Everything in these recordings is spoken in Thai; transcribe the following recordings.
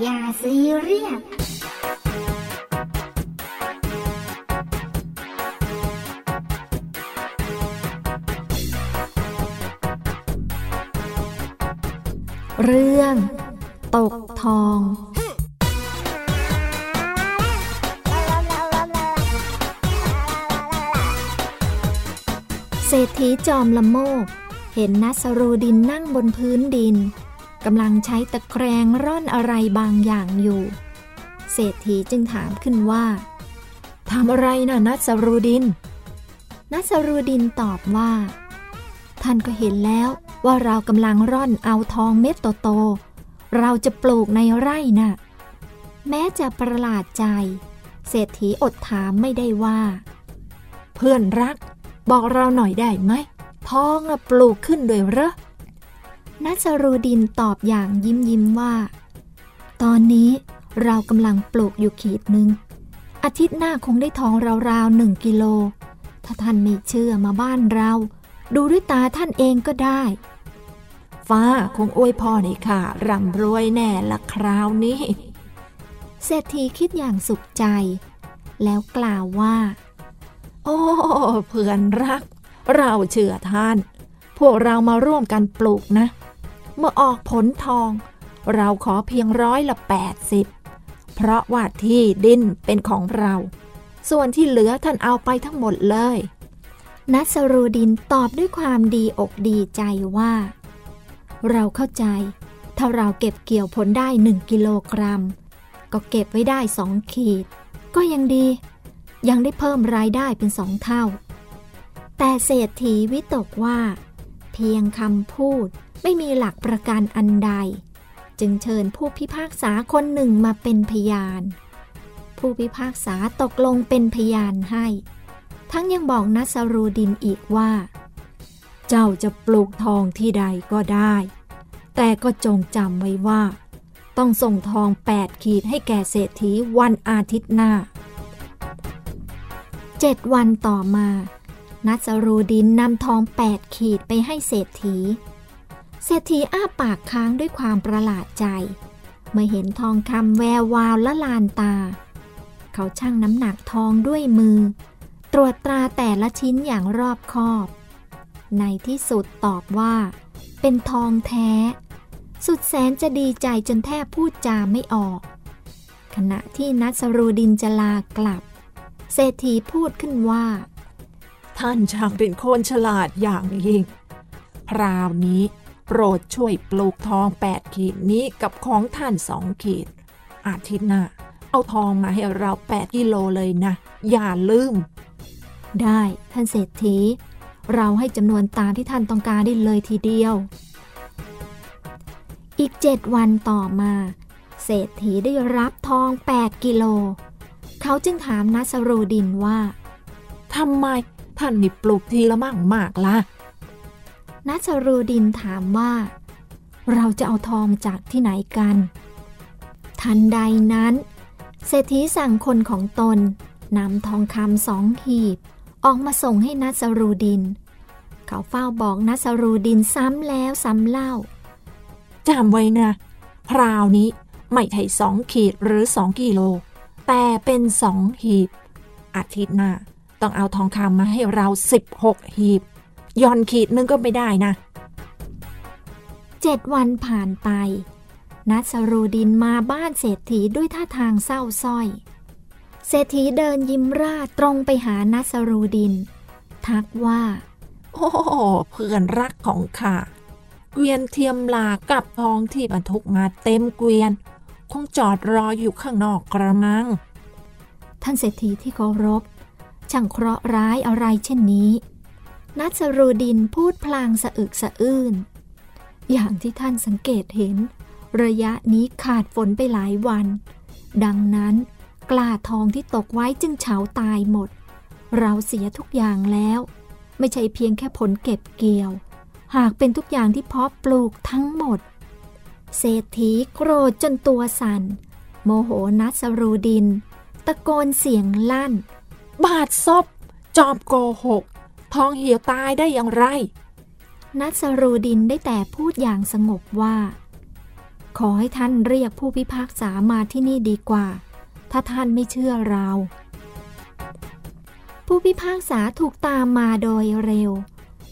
อย่าซีเรียสเรื่อง ตกทองเศรษฐีจอมละโมก เห็นนัสรูดินนั่งบนพื้นดิน กำลังใช้ตะแครงร่อนอะไรบางอย่างอยู่ เศรษฐีจึงถามขึ้นว่าทำอะไรนะนัสรูดิน นัสรูดินตอบว่า ท่านก็เห็นแล้วว่าเรากำลังร่อนเอาทองเม็ดโตๆเราจะปลูกในไร่น่ะ แม้จะประหลาดใจ เศรษฐีอดถามไม่ได้ว่า เพื่อนรัก บอกเราหน่อยได้ไหมทองอะปลูกขึ้นด้วยเหรอ นัสรูดินตอบอย่างยิ้มยิ้มว่า ตอนนี้เรากำลังปลูกอยู่ขีดหนึ่ง อาทิตย์หน้าคงได้ทองราวๆหนึ่งกิโล ถ้าท่านไม่เชื่อมาบ้านเรา ดูด้วยตาท่านเองก็ได้ ฟ้าคงอวยพรให้ค่ะร่ำรวยแน่ละคราวนี้ เศรษฐีคิดอย่างสุขใจ แล้วกล่าวว่า โอ้เพื่อนรัก เราเชื่อท่าน พวกเรามาร่วมกันปลูกนะ เมื่อออกผลทอง เราขอเพียงร้อยละแปดสิบเพราะว่าที่ดินเป็นของเรา ส่วนที่เหลือท่านเอาไปทั้งหมดเลย นัสรูดินตอบด้วยความดีอกดีใจว่า เราเข้าใจ ถ้าเราเก็บเกี่ยวผลได้หนึ่งกิโลกรัม ก็เก็บไว้ได้สองขีด ก็ยังดี ยังได้เพิ่มรายได้เป็นสองเท่า แต่เศรษฐีวิตกว่า เพียงคำพูด ไม่มีหลักประกันอันใด จึงเชิญผู้พิพากษาคนหนึ่งมาเป็นพยาน ผู้พิพากษาตกลงเป็นพยานให้ ทั้งยังบอกนัสรูดินอีกว่า เจ้าจะปลูกทองที่ใดก็ได้ แต่ก็จงจำไว้ว่า ต้องส่งทองแปดขีดให้แก่เศรษฐีวันอาทิตย์หน้าเจ็ดวันต่อมา นัสรูดินนำทองแปดขีดไปให้เศรษฐี เศรษฐีอ้าปากค้างด้วยความประหลาดใจ เมื่อเห็นทองคำแวววาวละลานตา เขาชั่งน้ำหนักทองด้วยมือ ตรวจตราแต่ละชิ้นอย่างรอบคอบ ในที่สุดตอบว่า เป็นทองแท้ สุดแสนจะดีใจจนแทบพูดจาไม่ออก ขณะที่นัสรูดินจะลากลับ เศรษฐีพูดขึ้นว่า ท่านช่างเป็นคนฉลาดอย่างยิ่งคราวนี้โปรดช่วยปลูกทองแปดขีดนี้กับของท่านสองขีด อาทิตย์หน้าเอาทองมาให้เราแปดกิโลเลยนะ อย่าลืม ได้ท่านเศรษฐี เราให้จำนวนตามที่ท่านต้องการได้เลยทีเดียว อีกเจ็ดวันต่อมา เศรษฐีได้รับทอง8กิโล เขาจึงถามนัสรูดินว่าทำไม ท่านนี่ปลูกทีละมั่งมากละ่ะนัสรูดินถามว่า เราจะเอาทองมาจากที่ไหนกัน ทันใดนั้น เศรษฐีสั่งคนของตนนำทองคำสองหีบ ออกมาส่งให้นัสรูดิน เขาเฝ้าบอกนัสรูดินซ้ำแล้วซ้ำเล่าจำไว้นะคราวนี้ไม่ใช่สองขีดหรือสองกิโล แต่เป็นสองหีบ อาทิตย์หน้า ต้องเอาทองคำมาให้เราสิบหกหีบย่อนขีดนึงก็ไม่ได้นะเจ็ดวันผ่านไป นัสรูดินมาบ้านเศรษฐีด้วยท่าทางเศร้าส้อย เศรษฐีเดินยิ้มราตรงไปหานัสรูดิน ทักว่า โอ้เพื่อนรักของข้าเกวียนเทียมลากับทองที่บรรทุกมาเต็มเกวียน คงจอดรออยู่ข้างนอกกระมัง ท่านเศรษฐีที่เคารพ ช่างเคราะห์ร้ายอะไรเช่นนี้ นัสรูดินพูดพลางสะอึกสะอื้น อย่างที่ท่านสังเกตเห็น ระยะนี้ขาดฝนไปหลายวัน ดังนั้น กล้าทองที่ตกไว้จึงเฉาตายหมด เราเสียทุกอย่างแล้ว ไม่ใช่เพียงแค่ผลเก็บเกี่ยว หากเป็นทุกอย่างที่เพาะปลูกทั้งหมด เศรษฐีโกรธจนตัวสัน่น โมโหนัสรูดิน ตะโกนเสียงลั่น บาดซบจอบโกหก ทองเหี่ยวตายได้อย่างไร นัสรูดินได้แต่พูดอย่างสงบว่า ขอให้ท่านเรียกผู้พิพากษามาที่นี่ดีกว่า ถ้าท่านไม่เชื่อเรา ผู้พิพากษาถูกตามมาโดยเร็ว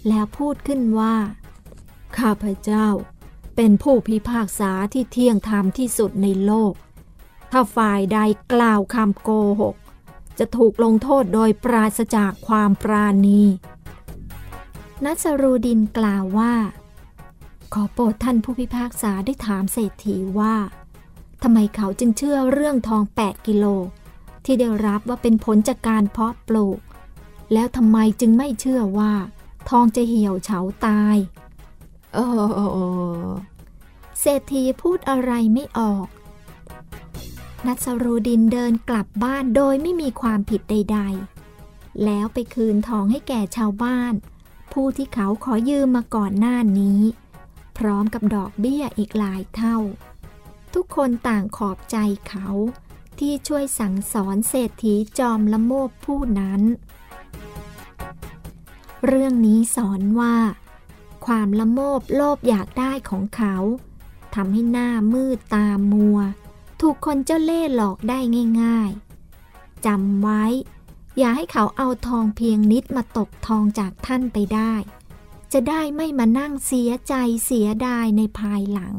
แล้วพูดขึ้นว่า ข้าพเจ้า เป็นผู้พิพากษาที่เที่ยงธรรมที่สุดในโลก ถ้าฝ่ายใดกล่าวคำโกหก จะถูกลงโทษโดยปราศจากความปราณีนัสรูดินกล่าวว่า ขอโปรดท่านผู้พิพากษาได้ถามเศรษฐีว่าทำไมเขาจึงเชื่อเรื่องทอง 8 กิโล ที่ได้รับว่าเป็นผลจากการเพาะปลูก แล้วทำไมจึงไม่เชื่อว่า ทองจะเหี่ยวเฉาตายเออเศรษฐีพูดอะไรไม่ออก นัสรูดินเดินกลับบ้านโดยไม่มีความผิดใด ๆ แล้วไปคืนทองให้แก่ชาวบ้าน ผู้ที่เขาขอยืมมาก่อนหน้านี้ พร้อมกับดอกเบี้ยอีกหลายเท่า ทุกคนต่างขอบใจเขาที่ช่วยสั่งสอนเศรษฐีจอมละโมบผู้นั้น เรื่องนี้สอนว่า ความละโมบโลภอยากได้ของเขาทำให้หน้ามืดตามัว ถูกคนเจ้าเล่ห์หลอกได้ง่ายๆจำไว้ อย่าให้เขาเอาทองเพียงนิดมาตกทองจากท่านไปได้ จะได้ไม่มานั่งเสียใจเสียดายในภายหลัง